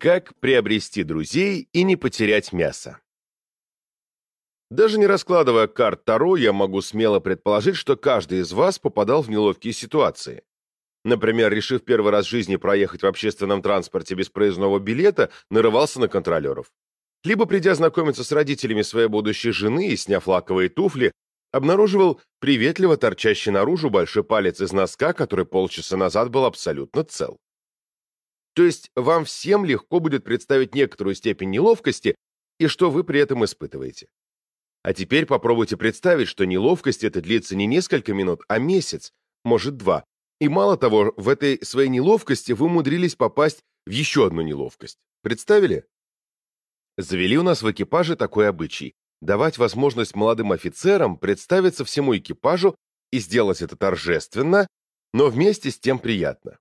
Как приобрести друзей и не потерять мясо? Даже не раскладывая карт Таро, я могу смело предположить, что каждый из вас попадал в неловкие ситуации. Например, решив первый раз в жизни проехать в общественном транспорте без проездного билета, нарывался на контролеров. Либо, придя знакомиться с родителями своей будущей жены и сняв лаковые туфли, обнаруживал приветливо торчащий наружу большой палец из носка, который полчаса назад был абсолютно цел. То есть вам всем легко будет представить некоторую степень неловкости и что вы при этом испытываете. А теперь попробуйте представить, что неловкость это длится не несколько минут, а месяц, может два. И мало того, в этой своей неловкости вы умудрились попасть в еще одну неловкость. Представили? Завели у нас в экипаже такой обычай – давать возможность молодым офицерам представиться всему экипажу и сделать это торжественно, но вместе с тем приятно.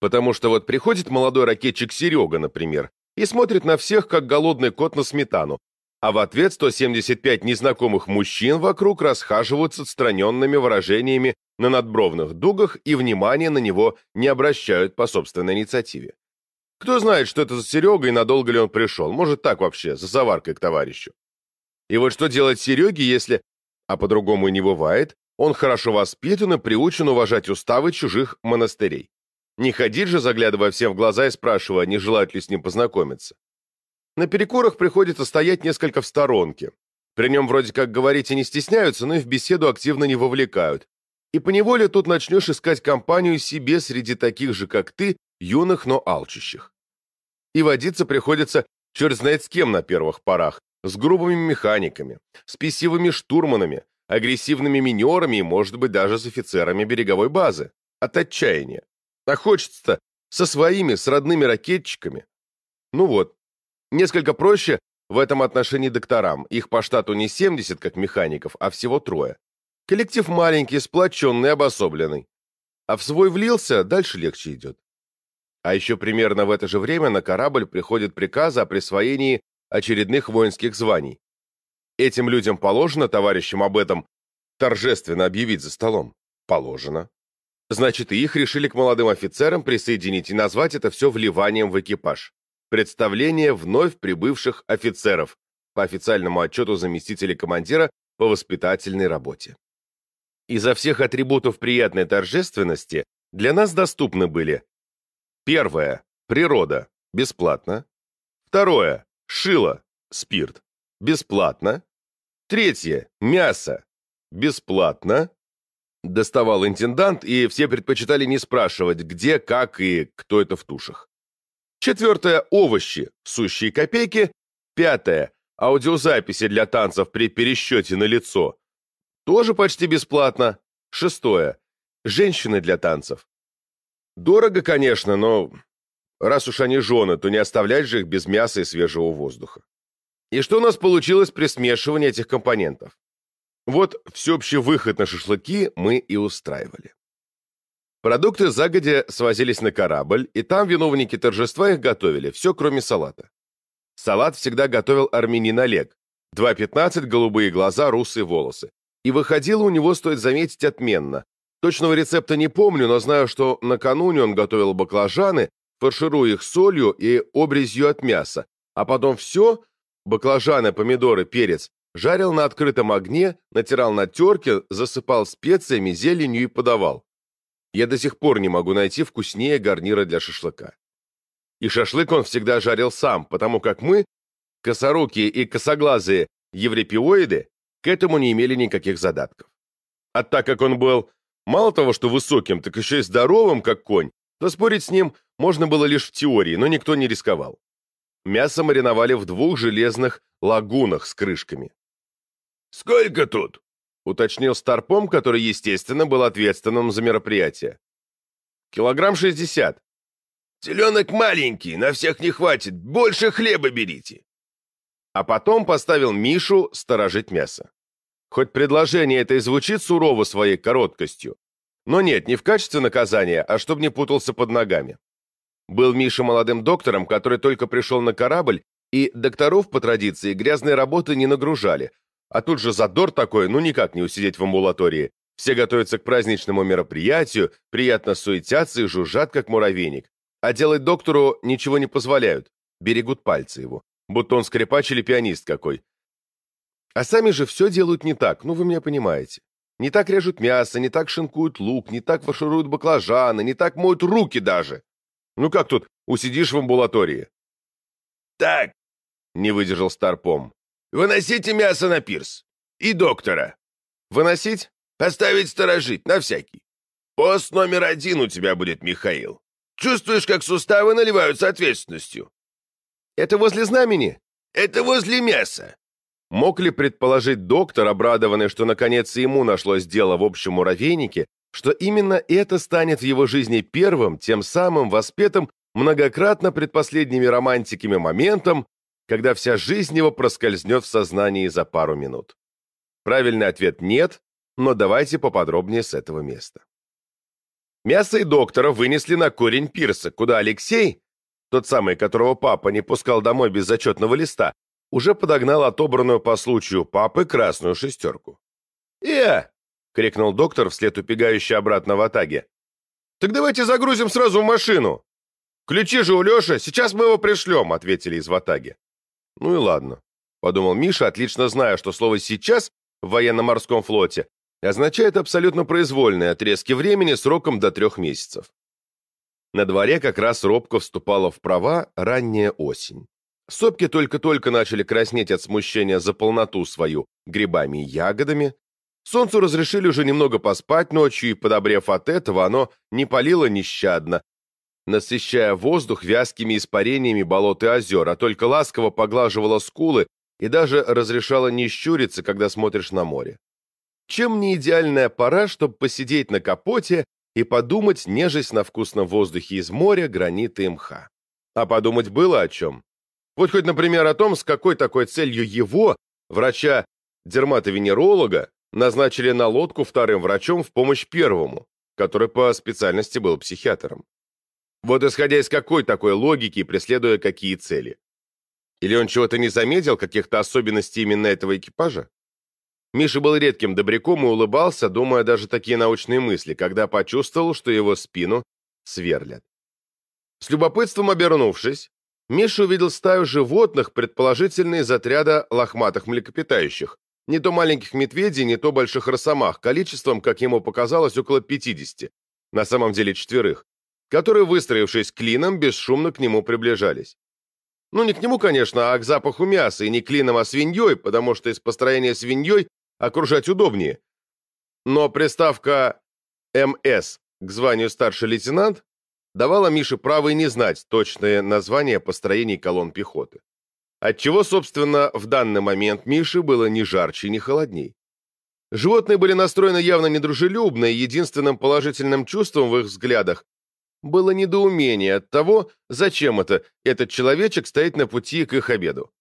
Потому что вот приходит молодой ракетчик Серега, например, и смотрит на всех, как голодный кот на сметану, а в ответ 175 незнакомых мужчин вокруг расхаживают с отстраненными выражениями на надбровных дугах и внимания на него не обращают по собственной инициативе. Кто знает, что это за Серега и надолго ли он пришел, может так вообще, за заваркой к товарищу. И вот что делать Сереге, если, а по-другому и не бывает, он хорошо воспитан и приучен уважать уставы чужих монастырей. Не ходить же, заглядывая всем в глаза и спрашивая, не желают ли с ним познакомиться. На перекурах приходится стоять несколько в сторонке. При нем вроде как говорить и не стесняются, но и в беседу активно не вовлекают. И поневоле тут начнешь искать компанию себе среди таких же, как ты, юных, но алчущих. И водиться приходится черт знает с кем на первых порах, с грубыми механиками, с писивыми штурманами, агрессивными минерами и, может быть, даже с офицерами береговой базы. От отчаяния. А хочется-то со своими, с родными ракетчиками. Ну вот, несколько проще в этом отношении докторам. Их по штату не 70, как механиков, а всего трое. Коллектив маленький, сплоченный, обособленный. А в свой влился, дальше легче идет. А еще примерно в это же время на корабль приходят приказы о присвоении очередных воинских званий. Этим людям положено, товарищам, об этом торжественно объявить за столом? Положено. Значит, и их решили к молодым офицерам присоединить и назвать это все вливанием в экипаж. Представление вновь прибывших офицеров по официальному отчету заместителя командира по воспитательной работе. Изо всех атрибутов приятной торжественности для нас доступны были Первое. Природа. Бесплатно. Второе. Шило. Спирт. Бесплатно. Третье. Мясо. Бесплатно доставал интендант, и все предпочитали не спрашивать, где, как и кто это в тушах. Четвертое – овощи, сущие копейки. Пятое – аудиозаписи для танцев при пересчете на лицо. Тоже почти бесплатно. Шестое – женщины для танцев. Дорого, конечно, но раз уж они жены, то не оставлять же их без мяса и свежего воздуха. И что у нас получилось при смешивании этих компонентов? Вот всеобщий выход на шашлыки мы и устраивали. Продукты загодя свозились на корабль, и там виновники торжества их готовили, все кроме салата. Салат всегда готовил армянин Олег. 2.15, голубые глаза, русые волосы. И выходило у него, стоит заметить, отменно. Точного рецепта не помню, но знаю, что накануне он готовил баклажаны, фаршируя их солью и обрезью от мяса, а потом все, баклажаны, помидоры, перец, Жарил на открытом огне, натирал на терке, засыпал специями, зеленью и подавал. Я до сих пор не могу найти вкуснее гарнира для шашлыка. И шашлык он всегда жарил сам, потому как мы, косорукие и косоглазые европеоиды, к этому не имели никаких задатков. А так как он был мало того, что высоким, так еще и здоровым, как конь, то спорить с ним можно было лишь в теории, но никто не рисковал. Мясо мариновали в двух железных лагунах с крышками. «Сколько тут?» — уточнил Старпом, который, естественно, был ответственным за мероприятие. «Килограмм шестьдесят». «Теленок маленький, на всех не хватит, больше хлеба берите». А потом поставил Мишу сторожить мясо. Хоть предложение это и звучит сурово своей короткостью, но нет, не в качестве наказания, а чтобы не путался под ногами. Был Миша молодым доктором, который только пришел на корабль, и докторов по традиции грязной работы не нагружали, а тут же задор такой, ну никак не усидеть в амбулатории. Все готовятся к праздничному мероприятию, приятно суетятся и жужжат, как муравейник. А делать доктору ничего не позволяют, берегут пальцы его, будто он скрипач или пианист какой. А сами же все делают не так, ну вы меня понимаете. Не так режут мясо, не так шинкуют лук, не так фаршируют баклажаны, не так моют руки даже. Ну как тут, усидишь в амбулатории? Так, не выдержал Старпом. Выносите мясо на пирс. И доктора. Выносить? Поставить сторожить, на всякий. Пост номер один у тебя будет, Михаил. Чувствуешь, как суставы наливаются ответственностью? Это возле знамени? Это возле мяса. Мог ли предположить доктор, обрадованный, что наконец ему нашлось дело в общем муравейнике, что именно это станет в его жизни первым, тем самым воспетым многократно предпоследними романтиками моментом, когда вся жизнь его проскользнет в сознании за пару минут? Правильный ответ «нет», но давайте поподробнее с этого места. Мясо и доктора вынесли на корень пирса, куда Алексей, тот самый, которого папа не пускал домой без зачетного листа, уже подогнал отобранную по случаю папы красную шестерку. «Э!» — крикнул доктор вслед убегающей обратно в атаге. «Так давайте загрузим сразу в машину!» «Ключи же у Леши, сейчас мы его пришлем», — ответили из ватаги. «Ну и ладно», — подумал Миша, отлично зная, что слово «сейчас» в военно-морском флоте означает абсолютно произвольные отрезки времени сроком до трех месяцев. На дворе как раз робко вступала в права ранняя осень. Сопки только-только начали краснеть от смущения за полноту свою грибами и ягодами. Солнцу разрешили уже немного поспать ночью, и, подобрев от этого, оно не палило нещадно, насыщая воздух вязкими испарениями болот и озер, а только ласково поглаживало скулы и даже разрешало не щуриться, когда смотришь на море. Чем не идеальная пора, чтобы посидеть на капоте и подумать, нежесть на вкусном воздухе из моря, гранита и мха. А подумать было о чем. Вот хоть, например, о том, с какой такой целью его, врача-дерматовенеролога, назначили на лодку вторым врачом в помощь первому, который по специальности был психиатром. Вот исходя из какой такой логики, преследуя какие цели. Или он чего-то не заметил, каких-то особенностей именно этого экипажа? Миша был редким добряком и улыбался, думая даже такие научные мысли, когда почувствовал, что его спину сверлят. С любопытством обернувшись, Миша увидел стаю животных, предположительно из отряда лохматых млекопитающих. Не то маленьких медведей, не то больших росомах, количеством, как ему показалось, около 50, на самом деле четверых, которые, выстроившись клином, бесшумно к нему приближались. Ну, не к нему, конечно, а к запаху мяса, и не клином, а свиньей, потому что из построения свиньей окружать удобнее. Но приставка «МС» к званию старший лейтенант давала Мише право и не знать точное название построений колонн пехоты. Отчего, собственно, в данный момент Мише было ни жарче, ни холодней. Животные были настроены явно недружелюбно, и единственным положительным чувством в их взглядах было недоумение от того, зачем это этот человечек стоит на пути к их обеду.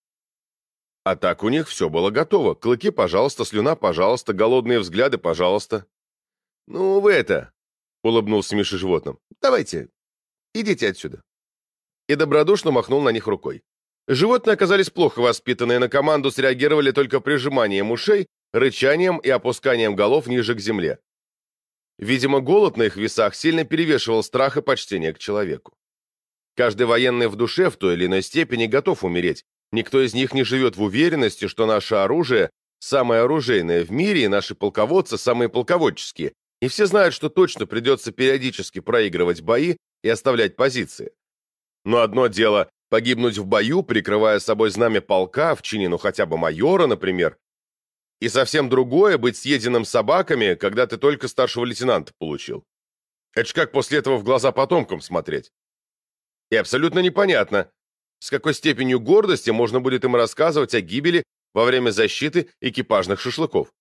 А так у них все было готово. Клыки, пожалуйста, слюна, пожалуйста, голодные взгляды, пожалуйста. «Ну, вы это...» — улыбнулся Миша животным. «Давайте, Идите отсюда». И добродушно махнул на них рукой. Животные оказались плохо воспитанные, на команду среагировали только прижиманием ушей, рычанием и опусканием голов ниже к земле. Видимо, голод на их весах сильно перевешивал страх и почтение к человеку. Каждый военный в душе в той или иной степени готов умереть. Никто из них не живет в уверенности, что наше оружие самое оружейное в мире, и наши полководцы самые полководческие. И все знают, что точно придется периодически проигрывать бои, и оставлять позиции. Но одно дело погибнуть в бою, прикрывая собой знамя полка, в чине ну хотя бы майора, например, и совсем другое быть съеденным собаками, когда ты только старшего лейтенанта получил. Это ж как после этого в глаза потомкам смотреть. И абсолютно непонятно, с какой степенью гордости можно будет им рассказывать о гибели во время защиты экипажных шашлыков.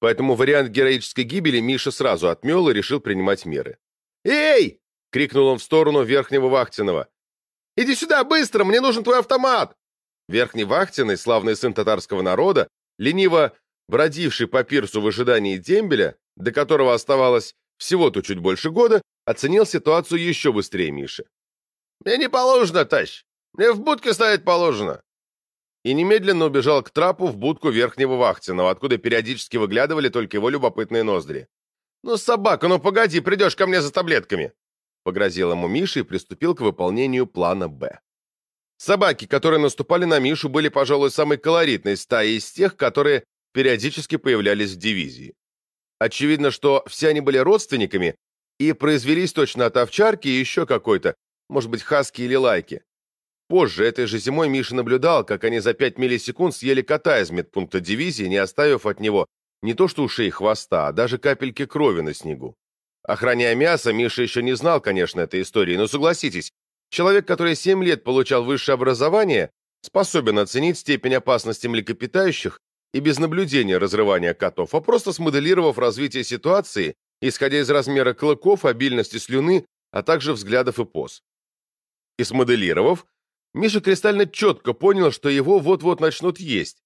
Поэтому вариант героической гибели Миша сразу отмел и решил принимать меры. «Эй!» Крикнул он в сторону Верхнего Вахтинова. «Иди сюда, быстро! Мне нужен твой автомат!» Верхний Вахтиный, славный сын татарского народа, лениво бродивший по пирсу в ожидании дембеля, до которого оставалось всего-то чуть больше года, оценил ситуацию еще быстрее Миши. «Мне не положено, тащ! Мне в будке стоять положено!» И немедленно убежал к трапу в будку Верхнего Вахтиного, откуда периодически выглядывали только его любопытные ноздри. «Ну, собака, ну погоди, придешь ко мне за таблетками!» Погрозил ему Миша и приступил к выполнению плана «Б». Собаки, которые наступали на Мишу, были, пожалуй, самой колоритной стаей из тех, которые периодически появлялись в дивизии. Очевидно, что все они были родственниками и произвелись точно от овчарки и еще какой-то, может быть, хаски или лайки. Позже, этой же зимой, Миша наблюдал, как они за 5 миллисекунд съели кота из медпункта дивизии, не оставив от него не то что ушей хвоста, а даже капельки крови на снегу. Охраняя мясо, Миша еще не знал, конечно, этой истории, но согласитесь, человек, который 7 лет получал высшее образование, способен оценить степень опасности млекопитающих и без наблюдения разрывания котов, а просто смоделировав развитие ситуации, исходя из размера клыков, обильности слюны, а также взглядов и поз. И смоделировав, Миша кристально четко понял, что его вот-вот начнут есть,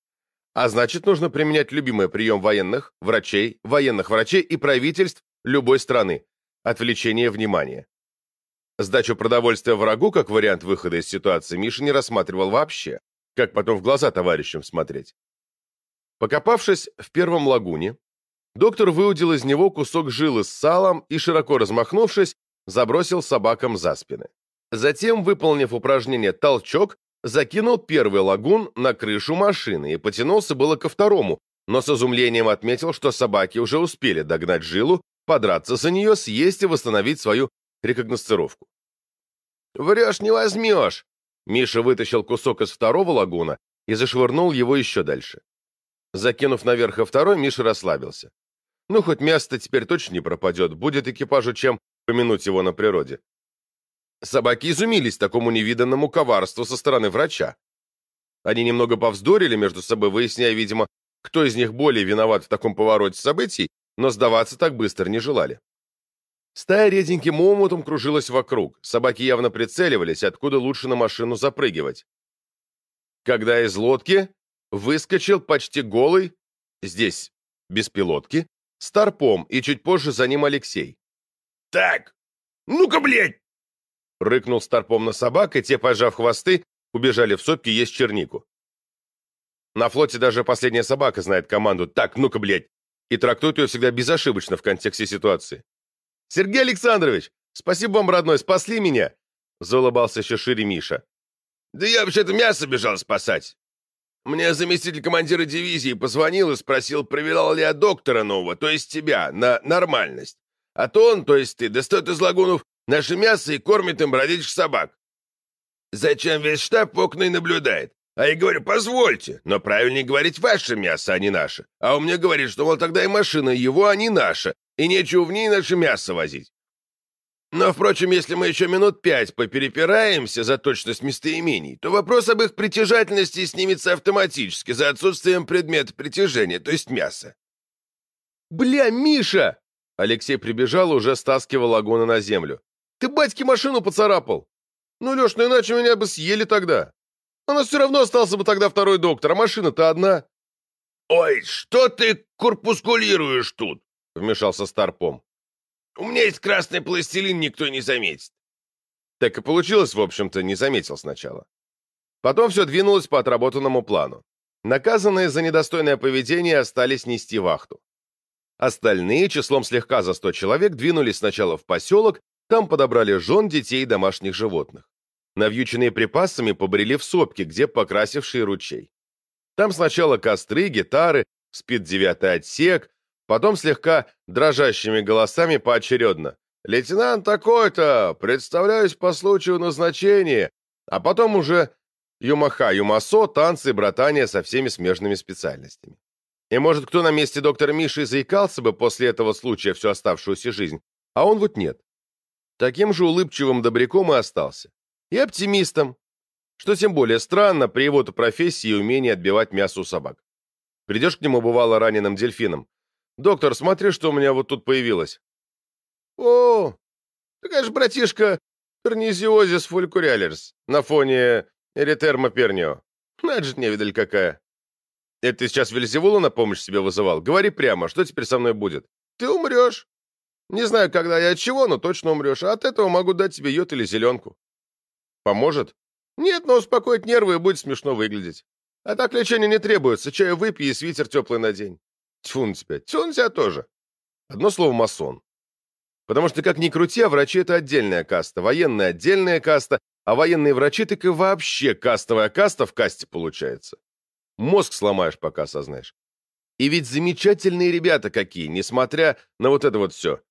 а значит, нужно применять любимый прием военных, врачей, военных врачей и правительств любой страны – отвлечение внимания. Сдачу продовольствия врагу как вариант выхода из ситуации Миша не рассматривал вообще, как потом в глаза товарищам смотреть. Покопавшись в первом лагуне, доктор выудил из него кусок жилы с салом и, широко размахнувшись, забросил собакам за спины. Затем, выполнив упражнение «толчок», закинул первый лагун на крышу машины и потянулся было ко второму, но с изумлением отметил, что собаки уже успели догнать жилу, подраться за нее, съесть и восстановить свою рекогносцировку. «Врешь, не возьмешь!» Миша вытащил кусок из второго лагуна и зашвырнул его еще дальше. Закинув наверх и второй, Миша расслабился. Ну, хоть мясо теперь точно не пропадет, будет экипажу чем помянуть его на природе. Собаки изумились такому невиданному коварству со стороны врача. Они немного повздорили между собой, выясняя, видимо, кто из них более виноват в таком повороте событий, но сдаваться так быстро не желали. Стая реденьким омутом кружилась вокруг, собаки явно прицеливались, откуда лучше на машину запрыгивать. Когда из лодки выскочил почти голый, здесь, без пилотки, старпом, и чуть позже за ним Алексей. «Так, ну-ка, блядь, Рыкнул старпом на собак, и те, пожав хвосты, убежали в сопки есть чернику. На флоте даже последняя собака знает команду «Так, ну-ка, блядь!» И трактует ее всегда безошибочно в контексте ситуации. «Сергей Александрович, спасибо вам, родной, спасли меня!» Заулыбался еще шире Миша. «Да я вообще-то мясо бежал спасать. Мне заместитель командира дивизии позвонил и спросил, проверял ли я доктора нового, то есть тебя, на нормальность. А то он, то есть ты, достает из лагунов наше мясо и кормит им бродячих собак. Зачем весь штаб в окна и наблюдает? А я говорю, позвольте, но правильнее говорить ваше мясо, а не наше. А он мне говорит, что, мол, тогда и машина его, а не наша, и нечего в ней наше мясо возить. Но, впрочем, если мы еще минут пять поперепираемся за точность местоимений, то вопрос об их притяжательности снимется автоматически за отсутствием предмета притяжения, то есть мяса. «Бля, Миша!» Алексей прибежал и уже стаскивал лагуна на землю. Ты батьке машину поцарапал. Ну, Леш, ну иначе меня бы съели тогда. У нас все равно остался бы тогда второй доктор, а машина-то одна. «Ой, что ты корпускулируешь тут?» — вмешался Старпом. «У меня есть красный пластилин, никто не заметит». Так и получилось, в общем-то, не заметил сначала. Потом все двинулось по отработанному плану. Наказанные за недостойное поведение остались нести вахту. Остальные, числом слегка за сто человек, двинулись сначала в поселок, там подобрали жен, детей и домашних животных. Навьюченные припасами побрели в сопки, где покрасивший ручей. Там сначала костры, гитары, спит девятый отсек, потом слегка дрожащими голосами поочередно. «Лейтенант такой-то! Представляюсь по случаю назначения!» А потом уже юмаха, юмасо, танцы, братания со всеми смежными специальностями. И может, кто на месте доктора Миши заикался бы после этого случая всю оставшуюся жизнь, а он вот нет. Таким же улыбчивым добряком и остался. И оптимистом, что тем более странно при его-то профессии и умении отбивать мясо у собак. Придешь к нему, бывало, раненым дельфином. «Доктор, смотри, что у меня вот тут появилось». «О, такая же братишка Пернизиозис фулькурялерс на фоне эритермопернио. Надо же невидаль какая». «Это ты сейчас Вельзевулу на помощь себе вызывал? Говори прямо, что теперь со мной будет?» «Ты умрешь. Не знаю, когда и от чего, но точно умрешь. А от этого могу дать тебе йод или зеленку. Поможет? Нет, но успокоит нервы и будет смешно выглядеть. А так лечения не требуется. Чаю выпей и свитер теплый надень. Тьфу на тебя. Тьфу на тебя тоже. Одно слово масон. Потому что, как ни крути, а врачи — это отдельная каста, военная — отдельная каста, а военные врачи так и вообще кастовая каста в касте получается. Мозг сломаешь, пока осознаешь. И ведь замечательные ребята какие, несмотря на вот это вот все.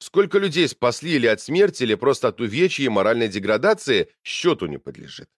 Сколько людей спасли или от смерти, или просто от увечья и моральной деградации, счету не подлежит.